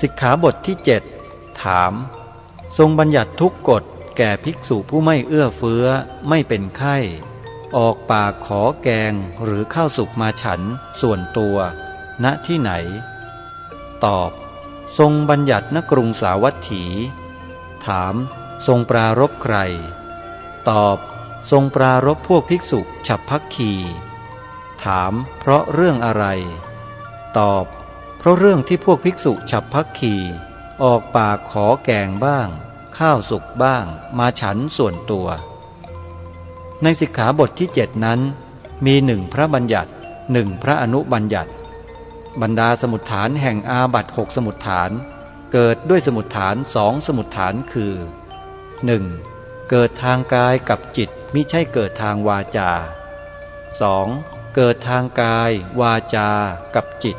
สิกขาบทที่เจ็ดถาม ทรงบัญญัติทุกกฎแก่ภิกษุผู้ไม่เอื้อเฟื้อไม่เป็นไข้ ออกปากขอแกงหรือข้าวสุกมาฉันส่วนตัว ณที่ไหน ตอบ ทรงบัญญัติณกรุงสาวัตถี ถาม ทรงปรารบใคร ตอบ ทรงปรารบพวกภิกษุฉับพักคี ถาม เพราะเรื่องอะไร ตอบ เพราะเรื่องที่พวกภิกษุฉับพักคีออกปากขอแกงบ้าง ข้าวสุกบ้าง มาฉันส่วนตัว ในสิกขาบทที่เจ็ดนั้น มีหนึ่งพระบัญญัติหนึ่งพระอนุบัญญัติ บรรดาสมุดฐานแห่งอาบัตหกสมุดฐาน เกิดด้วยสมุดฐานสองสมุดฐานคือ 1. เกิดทางกายกับจิตมิใช่เกิดทางวาจา 2. เกิดทางกายวาจากับจิต